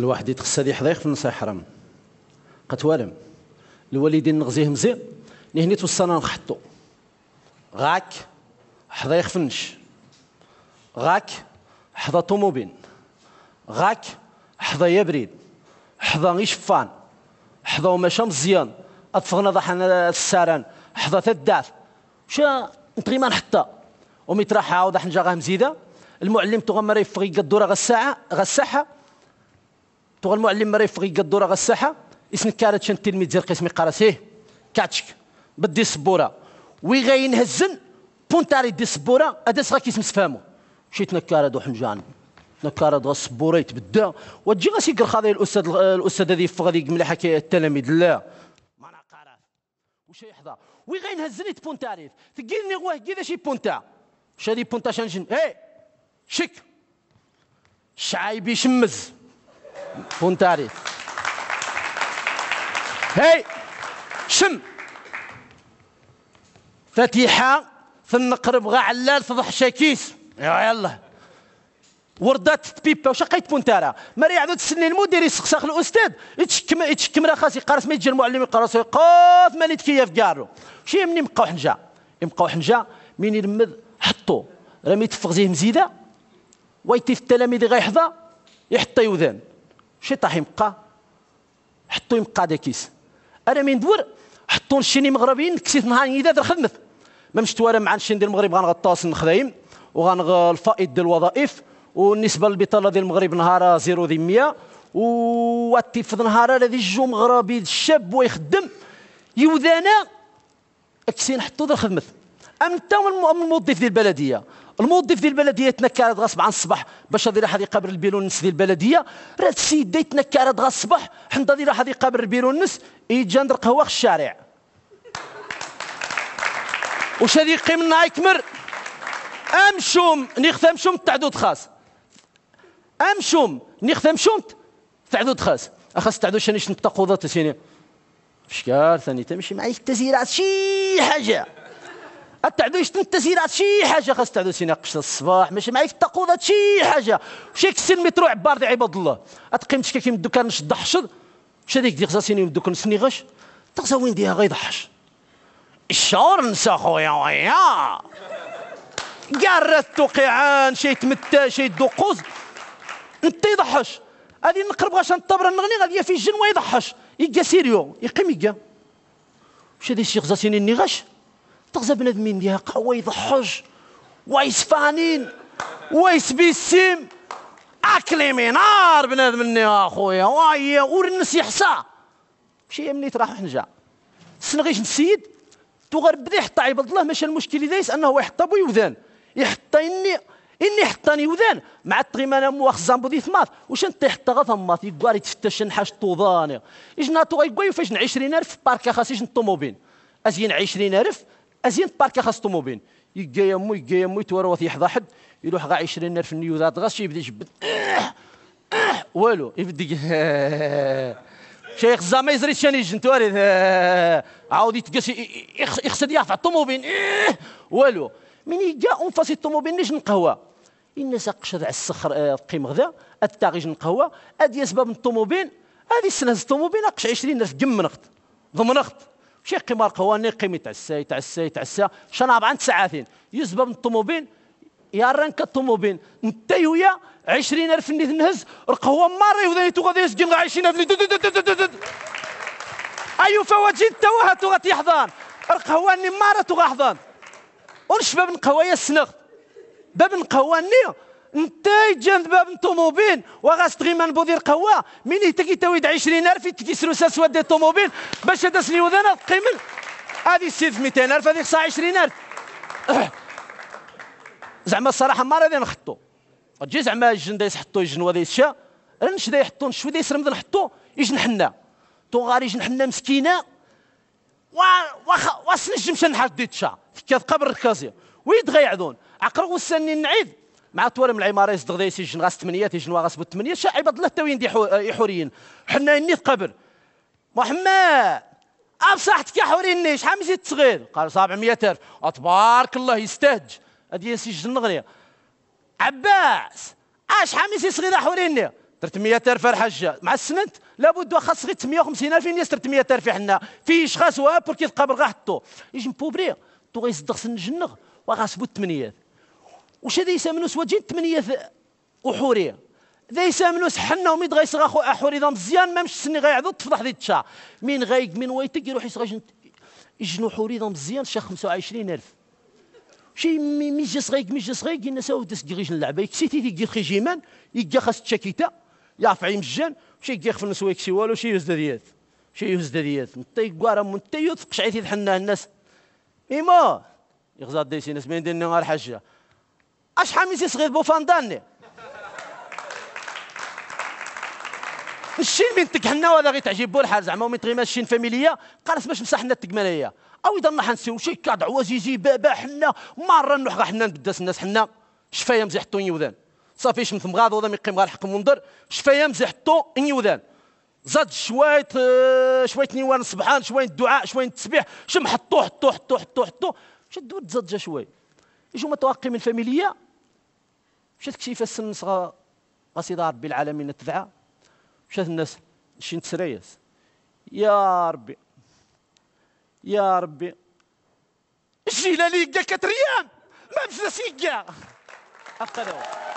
الواحد يتخص هذه حضيق في النص يحرم قتوالم. الوالدين نغزيه مزيان. نهني توصلنا نخحطو غاك حضيق فنش غاك حضا طوموبين. غاك حضا يبريد. حضا غيش فان حضا وماشا مزيان اطفغنا ضحنا الساران. حضا تداف شا نتغي ما نحطا وميتراح عاود حنجا غا مزيده المعلم تغمر يفغي قدوره غا الساعة غا الساحة. تغ المعلم مرا يفغي قدوره غا الساحه اسم كارت شن تلميذ ديال قسم قراسيه كاتشك. بدي سبوره وي غاين هزن بونتاري دي سبوره أداس غا كيسم سفامو مشيت نكاره دو حنجان نكاره دو سبورة يتبدا وتجي غاسي خاضي الأستاذ الأستاذ هذه فغا ديك مليحه التلاميذ. لا. ما أنا قرأت. وش يحضر؟ وي غاين هزني بونتاري تقيلني غواه كذا شي بونتا شادي بونتا شنجن. إيه شك. شعايبي شمز. بونتاري هاي شم. فتيحة فنقرب غا علال فضح شاكيس يلا وردات بيبا وش قيت بونتارا مري عدد السنين المدير يسقساخ الأستاذ. يتشكم يتشكم راه خاص يقرس ما يجي المعلم يقرس يقاف ماني تكيف كارو شي مني مبقاو حنجا يبقاو حنجا مين يرمد حطو. راه يتفق زيه مزيدة؟ ويتي في التلاميذ غيحظى يحط يوذان شي طاح يبقى حطو يبقى داكيس أنا من دور حطوا الشيني مغربيين كسيت نهار يدا خدمت. ما مشت ورا مع الشين ديال المغرب غنغطاس نخدايم وغنغ الفائض ديال الوظائف والنسبة للبطالة ديال المغرب نهار زيرو دي 100 واتي في نهار الذي جو مغربي شاب ويخدم. يوذانا اكسين حطوا ذا الخدمه أم انت الموظف ديال البلدية. الموظف ديال البلدية تنكرت غصب عن الصباح باش غادي يروح يقابل البيرو النس ديال البلدية. راه السيد يتنكرت غا الصباح حنا غادي يروح يقابل البيرو النس يجي ندير قهوه في الشارع. وش هذه يقيم لنا يكمر؟ أمشوم نيختم شوم تعدود خاص. أمشوم نيختم شوم تعدود خاص. اخاص تعدود شنو نتقوضات سيني شكار ثاني تمشي معي التزييرات شي حاجة. التعدوش التسييرات شي حاجة خاص تعدو سينا قشط الصباح. ماشي معايا في التقوضات شي حاجة. شي كسي المترو عبار دي عباد الله. أتقيم تشكا من الدكان نشد حشر واش هذيك دي غزاسيني من الدكان سني غش تغزا وين ديها غيضحش الشعور نسى خويا ويا قرت قيعان شي تمتى شي دوقوز انت يضحش. هذه نقرب غاش نطبر نغني غادي في الجن ويضحش. يقا سيريو. يقيم يقا. هذه الشيخ زاسيني نغش تغزى بنادمين قوي يضحج ويسفانين ويسبيسيم أكلي منار بنادم يا أخويا. وايا ورنس يحسى. شي مني تراح حنجا. سنغيش السيد تغر بدا يحط عباد الله. ماشي المشكل دايس أنه يحط ابو يوذان يحط إني إني حطاني وذان. مع التغيمانه مو واخ زامبو دي ثماط واش أنت حتى غا ثماط يقوار يتفتش نحاش طوضاني. إجنا تو يقوي فاش 20000 باركا خاصيش الطوموبيل أزين 20000 أزين باركا خاص طوموبيل يجا يمو يجا يمو يتوروث يحظى حد. يروح غا 20 نرف النيوذات غاس يبدأ يجبد والو يبدأ شيخ زعما يزري شاني جنتواري عاود يتقاس يخسد يرفع الطوموبيل والو من يجا اون فاسي الطوموبيل نيش نقهوى. الناس قشر على السخر آه، قيم غدا. التاغيج نقهوى. أدي أسباب الطوموبيل هذه السنة الطوموبيل نقش 20 ألف جمنخت ضمنخت شي قمار قواني قيمة تعساي تعساي تعسا شناب عن ساعتين يزبب الطوموبيل يا رانك الطوموبيل انت ويا 20000 اللي نهز رقهوه ماري وذاني تو غادي يسجن 20000 أيو فواجي انت وهاتو غادي يحضان رقهواني مارا تو غاحضان ونشباب نقهويا السنغ باب نقهواني انت جاند باب الطوموبيل وغاس تغيمان بودير قوا من يتكي تويد 20000 يتكي سروسا سواد دي الطوموبيل باش هذا سني وذانا قيمل هذه السيد في 200000 هذه خصها 20000 زعما الصراحة ما غادي نخطو. تجي زعما الجن دا يحطوا الجن وهذا يشا رنش دا يحطوا شوية يسرم نحطو يجن حنا. تو غاري يجن حنا مسكينة واخا واسنجم شنحات ديتشا كاف قبر الركازيه ويد غيعذون عقرو السنين نعيد مع طوال من العمارة يصدق ذي سجن غاس ثمانية تيجن غاس بو ثمانية شا عباد الله تاوين دي حوريين حنا نيت قبر محمد ابصحتك يا حوريني شحال من زيد صغير؟ قال 700 ألف. تبارك الله يستهج. هادي سجن نغني عباس اش حامي سي صغير حوريني 300000 الحاجة مع السننت لابد خاص غير 150000 فين 300000 حنا. في اشخاص وها بور كيتقابل غا حطو يجي مبوبري. تو غيصدق سن الجنغ وغاسبو الثمانيات واش هذا يسامنو سوا تجي الثمانيات وحوريه ذا يسامنو سحنا وميد غيصغى خو احوري ذا مزيان ما مش سني غيعضو تفضح ذي تشا. مين غايق من ويتك يروح يصغى يجنو حوري ذا مزيان شا 25000 شي مي جا صغيق مي جا صغيق الناس ودس كيغيش اللعبة. يكسيتي تيجي خيجيمان يجا خاص تشاكيتا. يعرف يمجان شي يخف نسويك شي والو شي يوز ديات شي يوز ديات نطي كوارا من تيوت قشعيتي تحنا الناس. ايما يغزا ديسي ناس مين ديني غير حاجة. اش حاميسي صغير بوفانداني الشين بنتك حنا ولا غير تعجبو الحال زعما ومن تغيما الشين فاميليا قالت باش مسحنا التكماليه أو اذا نحن نسيو شي كاد عوازيزي بابا حنا مره نروح حنا نبداس الناس حنا شفايا مزيح حطو يوذان صافي شمت مغاض ولا ميقيم غير الحق منظر شفايا مزيح حطو يوذان زاد شوية آه، شوية نيوان الصبحان شوية الدعاء شوية التسبيح شم حطو حطو حطو حطو حطو شدو تزاد جا شوية يجوا متوقي من فاميليا مشات كشيفه السن صغا قصيده ربي العالمين تدعى مشات الناس شين تسريس يا ربي. يا ربي. الجيلاني كا كتريام ما بزاس كاع هكذا